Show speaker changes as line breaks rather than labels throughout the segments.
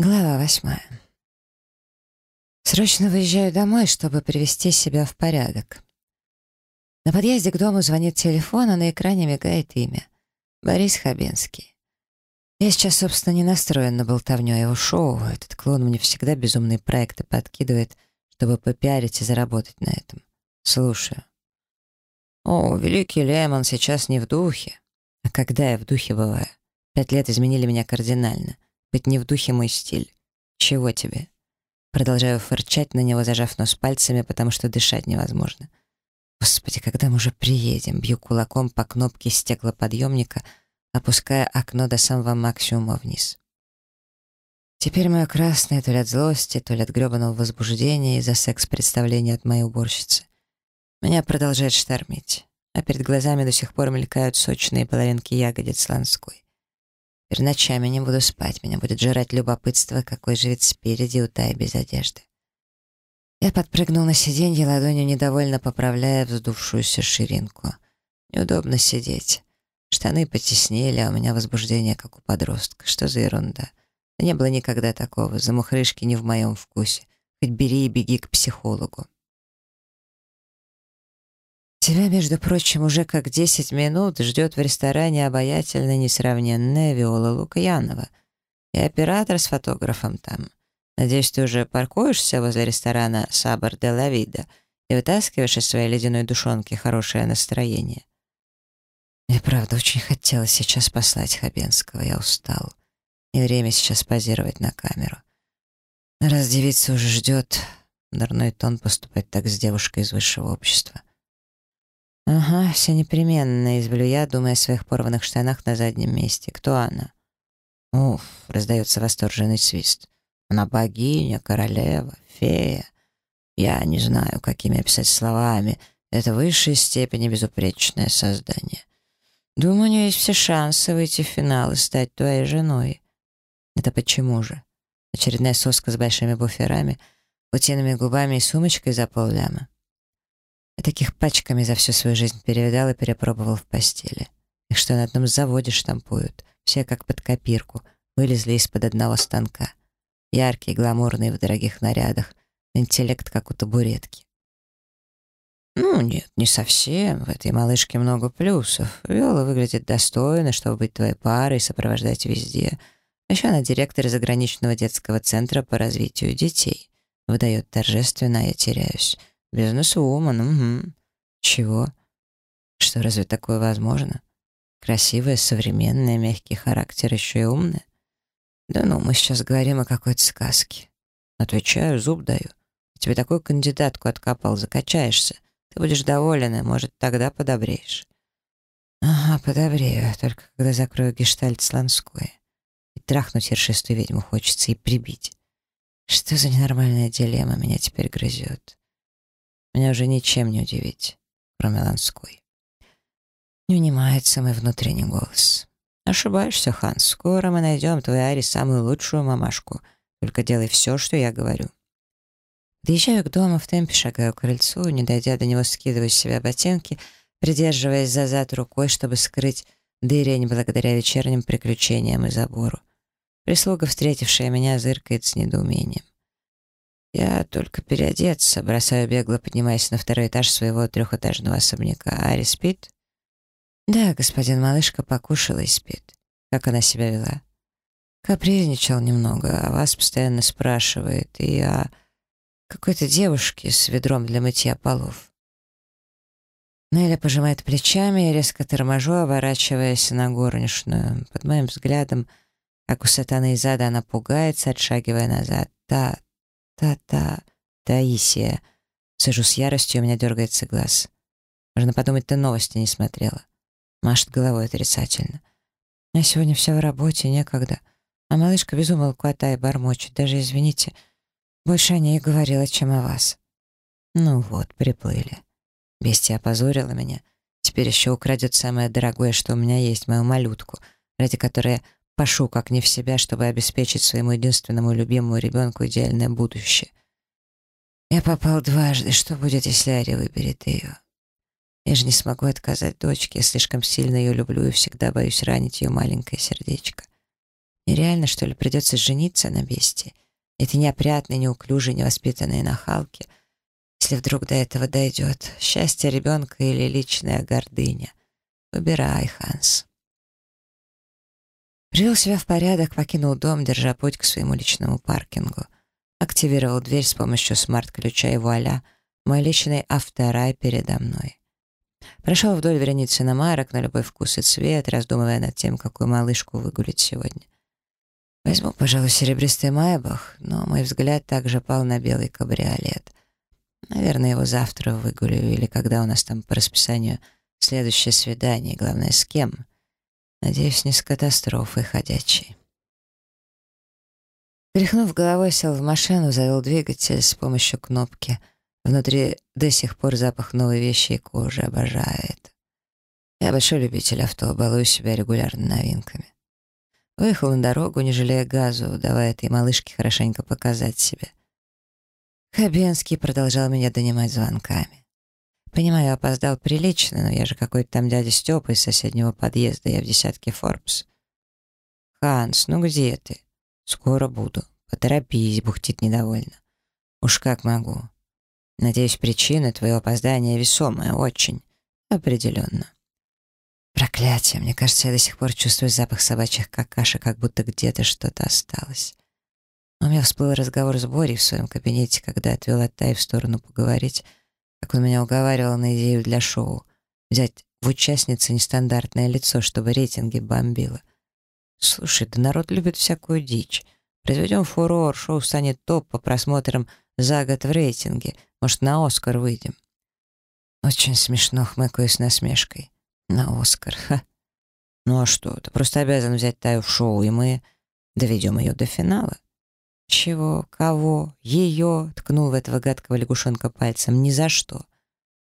Глава восьмая. Срочно выезжаю домой, чтобы привести себя в порядок. На подъезде к дому звонит телефон, а на экране мигает имя. Борис Хабенский. Я сейчас, собственно, не настроен на болтовню а его шоу. Этот клон мне всегда безумные проекты подкидывает, чтобы попиарить и заработать на этом. Слушаю. О, великий Лемон сейчас не в духе. А когда я в духе бываю? Пять лет изменили меня кардинально — быть не в духе мой стиль. Чего тебе? Продолжаю фырчать на него, зажав нос пальцами, потому что дышать невозможно. Господи, когда мы уже приедем? Бью кулаком по кнопке стеклоподъемника, опуская окно до самого максимума вниз. Теперь мое красное то ли от злости, то ли от гребаного возбуждения из-за секс-представления от моей уборщицы. Меня продолжает штормить, а перед глазами до сих пор мелькают сочные половинки ягодиц Ланской. Теперь ночами не буду спать, меня будет жрать любопытство, какой живет спереди у Тай без одежды. Я подпрыгнул на сиденье, ладонью недовольно поправляя вздувшуюся ширинку. Неудобно сидеть. Штаны потеснели, а у меня возбуждение, как у подростка. Что за ерунда? Да не было никогда такого. Замухрышки не в моем вкусе. Хоть бери и беги к психологу. Тебя, между прочим, уже как десять минут ждет в ресторане обаятельная несравненная Виола Лукьянова. И оператор с фотографом там. Надеюсь, ты уже паркуешься возле ресторана «Сабар де ла Вида» и вытаскиваешь из своей ледяной душонки хорошее настроение. Мне, правда, очень хотелось сейчас послать Хабенского. Я устал. И время сейчас позировать на камеру. Раз девица уже ждет, дурной тон поступать так с девушкой из высшего общества. «Ага, все непременно», — извлю я, думая о своих порванных штанах на заднем месте. «Кто она?» «Уф», — раздается восторженный свист. «Она богиня, королева, фея. Я не знаю, какими описать словами. Это высшей степени безупречное создание. Думаю, у нее есть все шансы выйти в финал и стать твоей женой». «Это почему же?» Очередная соска с большими буферами, утиными губами и сумочкой за полляма. Я таких пачками за всю свою жизнь перевидал и перепробовал в постели. Их что на одном заводе штампуют. Все как под копирку. Вылезли из-под одного станка. Яркие, гламурные, в дорогих нарядах. Интеллект, как у табуретки. Ну, нет, не совсем. В этой малышке много плюсов. Виола выглядит достойно, чтобы быть твоей парой и сопровождать везде. Еще она директор заграничного детского центра по развитию детей. Выдает торжественно, а я теряюсь. Бизнес-вумен, угу. Чего? Что, разве такое возможно? Красивая, современная, мягкий характер, еще и умная? Да ну, мы сейчас говорим о какой-то сказке. Отвечаю, зуб даю. тебе такую кандидатку откопал, закачаешься. Ты будешь доволен, и, может, тогда подобреешь. Ага, подобрею, только когда закрою гештальт с. И трахнуть ершистую ведьму хочется и прибить. Что за ненормальная дилемма меня теперь грызет? Меня уже ничем не удивить, кроме Ланской. Не унимается мой внутренний голос. Ошибаешься, Ханс. Скоро мы найдем твоей Ари самую лучшую мамашку. Только делай все, что я говорю. Доезжаю к дому, в темпе шагаю к крыльцу, не дойдя до него, скидываю с себя ботинки, придерживаясь за зад рукой, чтобы скрыть дырень благодаря вечерним приключениям и забору. Прислуга, встретившая меня, зыркает с недоумением. Я только переодеться, бросаю бегло, поднимаясь на второй этаж своего трехэтажного особняка. Ари спит? Да, господин малышка покушала и спит. Как она себя вела? Капризничал немного, а вас постоянно спрашивает. И о какой-то девушке с ведром для мытья полов. Неля пожимает плечами и резко торможу, оборачиваясь на горничную. Под моим взглядом, как у сатаны из ада, она пугается, отшагивая назад. Та, Та-та... Таисия. Сижу с яростью, у меня дергается глаз. Можно подумать, ты новости не смотрела. Машет головой отрицательно. Я сегодня вся в работе, некогда. А малышка безумолку и бормочет. Даже, извините, больше о ней говорила, чем о вас. Ну вот, приплыли. Бестия опозорила меня. Теперь еще украдет самое дорогое, что у меня есть, мою малютку, ради которой Пашу как не в себя, чтобы обеспечить своему единственному любимому ребенку идеальное будущее. Я попал дважды. Что будет, если Ари выберет ее? Я же не смогу отказать дочке. Я слишком сильно ее люблю и всегда боюсь ранить ее маленькое сердечко. Нереально, что ли, придется жениться на бестии? Этой неопрятной, неуклюжей, невоспитанной нахалки. Если вдруг до этого дойдет. Счастье ребенка или личная гордыня. Выбирай, Ханс. Привел себя в порядок, покинул дом, держа путь к своему личному паркингу. Активировал дверь с помощью смарт-ключа и вуаля, мой личный авторай передо мной. Прошел вдоль вереницы иномарок на любой вкус и цвет, раздумывая над тем, какую малышку выгулить сегодня. Возьму, пожалуй, серебристый майбах, но мой взгляд также пал на белый кабриолет. Наверное, его завтра выгулю, или когда у нас там по расписанию следующее свидание, главное, с кем. Надеюсь, не с катастрофой ходячей. Тряхнув головой, сел в машину, завел двигатель с помощью кнопки. Внутри до сих пор запах новой вещи и кожи обожает. Я большой любитель авто, балую себя регулярно новинками. Выехал на дорогу, не жалея газу, давая этой малышке хорошенько показать себя. Хабенский продолжал меня донимать звонками. Понимаю, опоздал прилично, но я же какой-то там дядя Степа из соседнего подъезда, я в десятке Форбс. «Ханс, ну где ты?» «Скоро буду. Поторопись», — бухтит недовольно. «Уж как могу. Надеюсь, причина твоего опоздания весомая, очень. Определенно. Проклятие, мне кажется, я до сих пор чувствую запах собачьих какашек, как будто где-то что-то осталось. У меня всплыл разговор с Борей в своем кабинете, когда отвел от Тай в сторону поговорить, как он меня уговаривал на идею для шоу. Взять в участницы нестандартное лицо, чтобы рейтинги бомбило. Слушай, да народ любит всякую дичь. Произведем фурор, шоу станет топ по просмотрам за год в рейтинге. Может, на Оскар выйдем. Очень смешно, хмыкаю с насмешкой. На Оскар, ха. Ну а что, ты просто обязан взять Таю в шоу, и мы доведем ее до финала. Чего? Кого? Ее? Ткнул в этого гадкого лягушонка пальцем. Ни за что.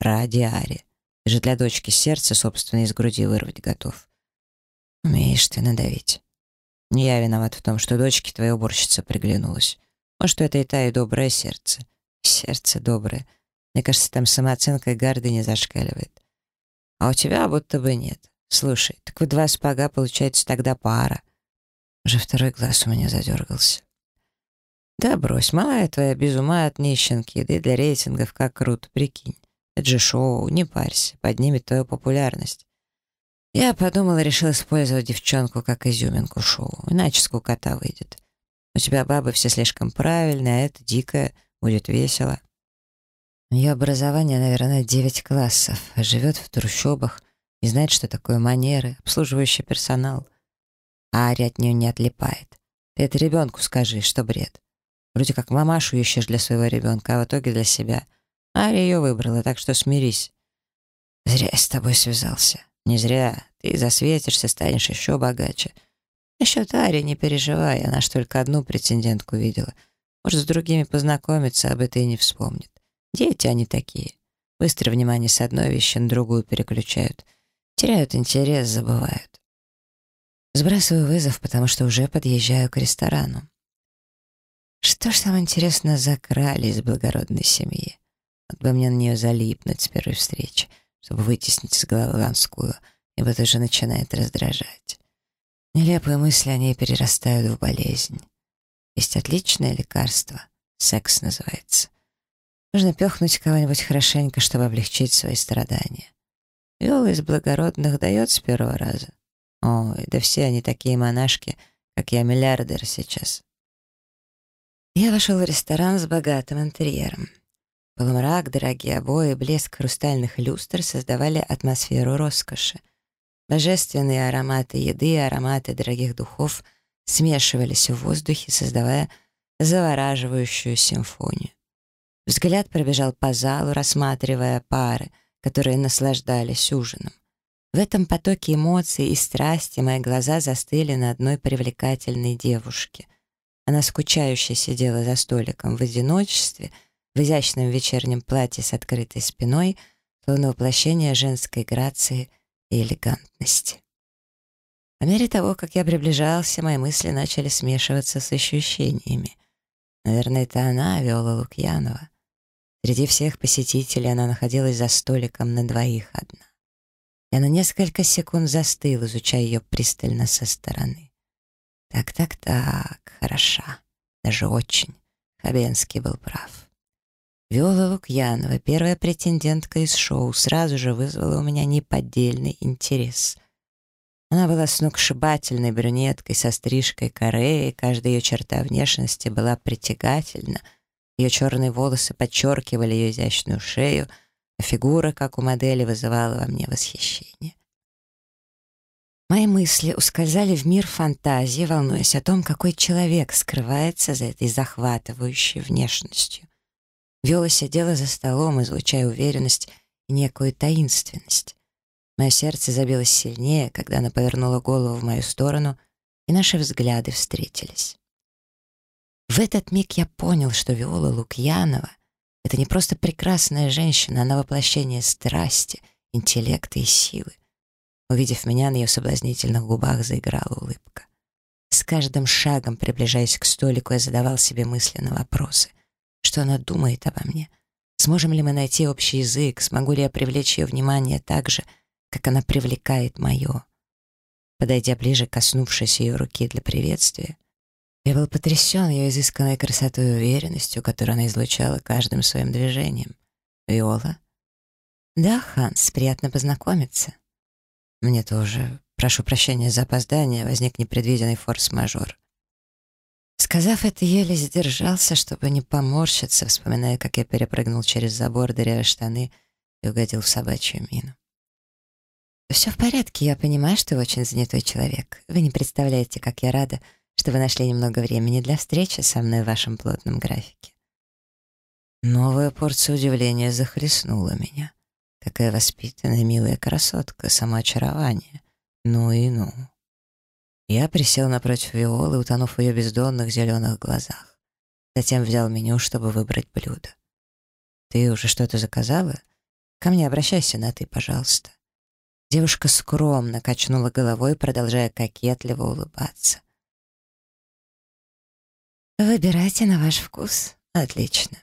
Ради Ари. Ты же для дочки сердце собственно из груди вырвать готов. Умеешь ты надавить. Не я виноват в том, что дочке твоя уборщица приглянулась. Может, это и та и доброе сердце. Сердце доброе. Мне кажется, там самооценка и гордыня зашкаливает. А у тебя будто бы нет. Слушай, так вы два спага, получается, тогда пара. Уже второй глаз у меня задергался. Да брось, малая твоя без ума от нищенки, да и для рейтингов как круто, прикинь. Это же шоу, не парься, поднимет твою популярность. Я подумала, решил использовать девчонку как изюминку шоу, иначе скукота выйдет. У тебя бабы все слишком правильные, а это дикое, будет весело. У нее образование, наверное, 9 классов, живет в трущобах, не знает, что такое манеры, обслуживающий персонал. А Ари от нее не отлипает. Ты это ребенку скажи, что бред. Вроде как мамашу ищешь для своего ребенка, а в итоге для себя. Ари ее выбрала, так что смирись. Зря я с тобой связался. Не зря. Ты засветишься, станешь еще богаче. Насчет Ари не переживай, она ж только одну претендентку видела. Может, с другими познакомиться, об этой и не вспомнит. Дети они такие. Быстро внимание с одной вещи на другую переключают. Теряют интерес, забывают. Сбрасываю вызов, потому что уже подъезжаю к ресторану. Что ж там, интересно, закрали из благородной семьи? Вот бы мне на нее залипнуть с первой встречи, чтобы вытеснить из головы Ланскую, ибо это же начинает раздражать. Нелепые мысли о ней перерастают в болезнь. Есть отличное лекарство. Секс называется. Нужно пехнуть кого-нибудь хорошенько, чтобы облегчить свои страдания. Виола из благородных дает с первого раза. Ой, да все они такие монашки, как я миллиардер сейчас. Я вошел в ресторан с богатым интерьером. Полумрак, дорогие обои, блеск хрустальных люстр создавали атмосферу роскоши. Божественные ароматы еды и ароматы дорогих духов смешивались в воздухе, создавая завораживающую симфонию. Взгляд пробежал по залу, рассматривая пары, которые наслаждались ужином. В этом потоке эмоций и страсти мои глаза застыли на одной привлекательной девушке. Она скучающе сидела за столиком в одиночестве, в изящном вечернем платье с открытой спиной, словно воплощение женской грации и элегантности. По мере того, как я приближался, мои мысли начали смешиваться с ощущениями. Наверное, это она, Виола Лукьянова. Среди всех посетителей она находилась за столиком на двоих одна. Я на несколько секунд застыл, изучая ее пристально со стороны. Так-так-так, хороша. Даже очень. Хабенский был прав. Виола Лукьянова, первая претендентка из шоу, сразу же вызвала у меня неподдельный интерес. Она была сногсшибательной брюнеткой со стрижкой кореи, каждая ее черта внешности была притягательна. Ее черные волосы подчеркивали ее изящную шею, а фигура, как у модели, вызывала во мне восхищение. Мои мысли ускользали в мир фантазии, волнуясь о том, какой человек скрывается за этой захватывающей внешностью. Виола сидела за столом, излучая уверенность и некую таинственность. Мое сердце забилось сильнее, когда она повернула голову в мою сторону, и наши взгляды встретились. В этот миг я понял, что Виола Лукьянова — это не просто прекрасная женщина, она воплощение страсти, интеллекта и силы. Увидев меня, на ее соблазнительных губах заиграла улыбка. С каждым шагом, приближаясь к столику, я задавал себе мысленно вопросы. Что она думает обо мне? Сможем ли мы найти общий язык? Смогу ли я привлечь ее внимание так же, как она привлекает мое? Подойдя ближе, коснувшись ее руки для приветствия, я был потрясен ее изысканной красотой и уверенностью, которую она излучала каждым своим движением. «Виола?» «Да, Ханс, приятно познакомиться». Мне тоже. Прошу прощения за опоздание, возник непредвиденный форс-мажор. Сказав это, еле сдержался, чтобы не поморщиться, вспоминая, как я перепрыгнул через забор, дырявя штаны и угодил в собачью мину. «Все в порядке, я понимаю, что вы очень занятой человек. Вы не представляете, как я рада, что вы нашли немного времени для встречи со мной в вашем плотном графике». Новая порция удивления захлестнула меня. Какая воспитанная, милая красотка, самоочарование. Ну и ну. Я присел напротив Виолы, утонув в ее бездонных зеленых глазах. Затем взял меню, чтобы выбрать блюдо. «Ты уже что-то заказала? Ко мне обращайся на «ты», пожалуйста». Девушка скромно качнула головой, продолжая кокетливо улыбаться. «Выбирайте на ваш вкус. Отлично.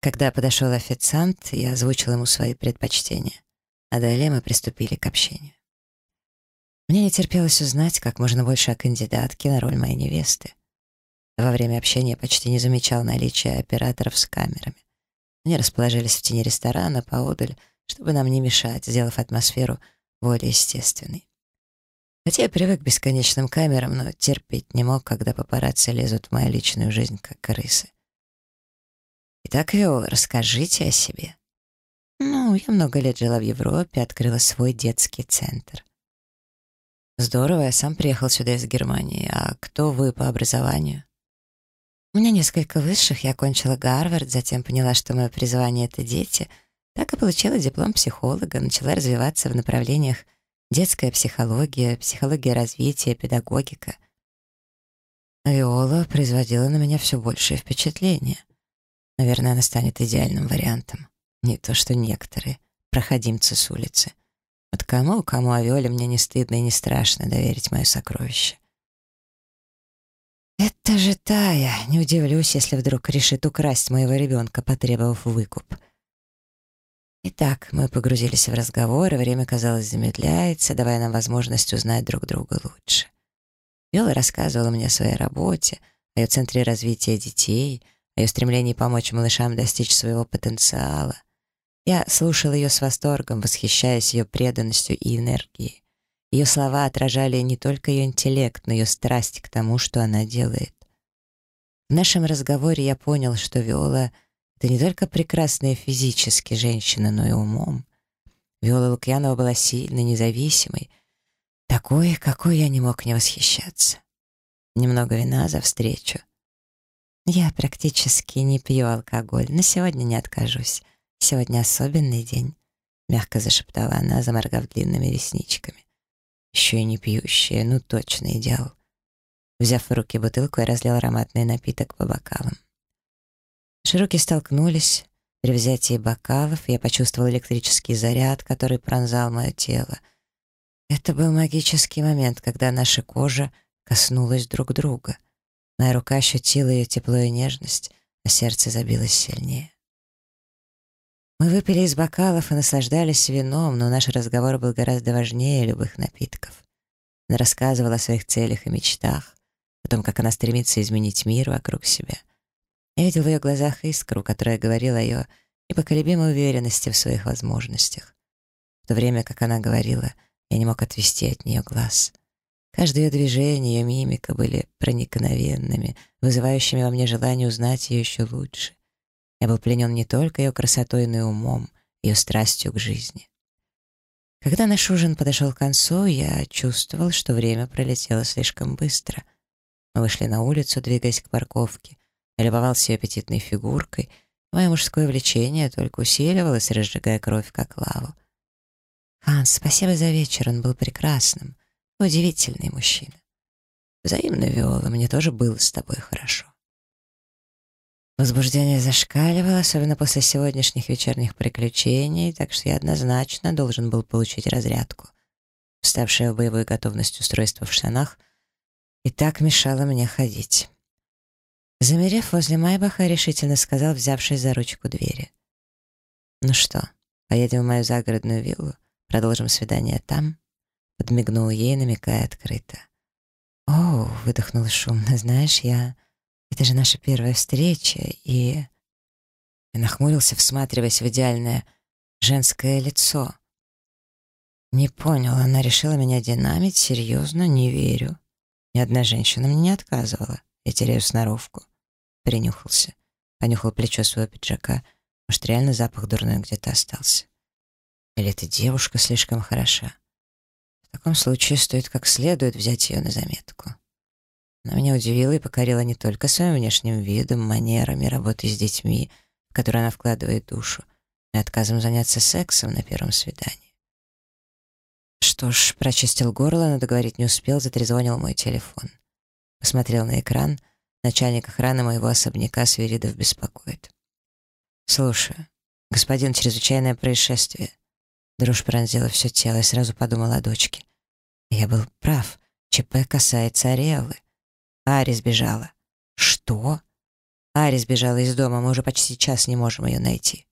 Когда подошел официант, я озвучил ему свои предпочтения, а далее мы приступили к общению. Мне не терпелось узнать как можно больше о кандидатке на роль моей невесты. Во время общения почти не замечал наличия операторов с камерами. Они расположились в тени ресторана поодаль, чтобы нам не мешать, сделав атмосферу более естественной. Хотя я привык к бесконечным камерам, но терпеть не мог, когда папарацци лезут в мою личную жизнь, как крысы. Итак, Виола, расскажите о себе. Ну, я много лет жила в Европе, открыла свой детский центр. Здорово, я сам приехал сюда из Германии. А кто вы по образованию? У меня несколько высших, я окончила Гарвард, затем поняла, что мое призвание — это дети. Так и получила диплом психолога, начала развиваться в направлениях детская психология, психология развития, педагогика. Виола производила на меня все большее впечатление. Наверное, она станет идеальным вариантом. Не то что некоторые проходимцы с улицы. Вот кому, кому Виоле мне не стыдно и не страшно доверить мое сокровище. Это же Тая. Не удивлюсь, если вдруг решит украсть моего ребенка, потребовав выкуп. Итак, мы погрузились в разговор, и время, казалось, замедляется, давая нам возможность узнать друг друга лучше. Виола рассказывала мне о своей работе, о ее центре развития детей — ее стремлении помочь малышам достичь своего потенциала. Я слушал ее с восторгом, восхищаясь ее преданностью и энергией. Ее слова отражали не только ее интеллект, но и ее страсть к тому, что она делает. В нашем разговоре я понял, что Виола — это не только прекрасная физически женщина, но и умом. Виола Лукьянова была сильной, независимой, такой, какой я не мог не восхищаться. Немного вина за встречу — я практически не пью алкоголь, но сегодня не откажусь. Сегодня особенный день, мягко зашептала она, заморгав длинными ресничками. Еще и не пьющая, ну точно идеал. Взяв в руки бутылку, я разлил ароматный напиток по бокалам. Наши столкнулись. При взятии бокалов я почувствовал электрический заряд, который пронзал мое тело. Это был магический момент, когда наша кожа коснулась друг друга. Моя рука ощутила ее тепло и нежность, а сердце забилось сильнее. Мы выпили из бокалов и наслаждались вином, но наш разговор был гораздо важнее любых напитков. Она рассказывала о своих целях и мечтах, о том, как она стремится изменить мир вокруг себя. Я видел в ее глазах искру, которая говорила о ее непоколебимой уверенности в своих возможностях. В то время, как она говорила, я не мог отвести от нее глаз. Каждое движение, ее мимика были проникновенными, вызывающими во мне желание узнать ее еще лучше. Я был пленен не только ее красотой, но и умом, ее страстью к жизни. Когда наш ужин подошел к концу, я чувствовал, что время пролетело слишком быстро. Мы вышли на улицу, двигаясь к парковке. Я любовался ее аппетитной фигуркой. Мое мужское влечение только усиливалось, разжигая кровь, как лаву. «Ханс, спасибо за вечер, он был прекрасным. Удивительный мужчина. Взаимно, Виола, мне тоже было с тобой хорошо». Возбуждение зашкаливало, особенно после сегодняшних вечерних приключений, так что я однозначно должен был получить разрядку. Вставшее в боевую готовность устройство в штанах и так мешало мне ходить. Замерев возле Майбаха, решительно сказал, взявшись за ручку двери. «Ну что, поедем в мою загородную виллу? Продолжим свидание там?» Подмигнул ей, намекая открыто. «О!» — выдохнул шумно. «Знаешь, я...» Это же наша первая встреча, и... Я нахмурился, всматриваясь в идеальное женское лицо. Не понял, она решила меня динамить? Серьезно? Не верю. Ни одна женщина мне не отказывала. Я теряю сноровку. Принюхался. Понюхал плечо своего пиджака. Может, реально запах дурной где-то остался. Или эта девушка слишком хороша? В таком случае стоит как следует взять ее на заметку. Она меня удивила и покорила не только своим внешним видом, манерами, работой с детьми, в которые она вкладывает душу, и отказом заняться сексом на первом свидании. Что ж, прочистил горло, но договорить не успел, затрезвонил мой телефон. Посмотрел на экран. Начальник охраны моего особняка Свиридов беспокоит. «Слушаю. Господин, чрезвычайное происшествие». Дрожь пронзила все тело, и сразу подумал о дочке. Я был прав. ЧП касается Ариэлы. Ари сбежала. Что? Ари сбежала из дома, мы уже почти час не можем ее найти.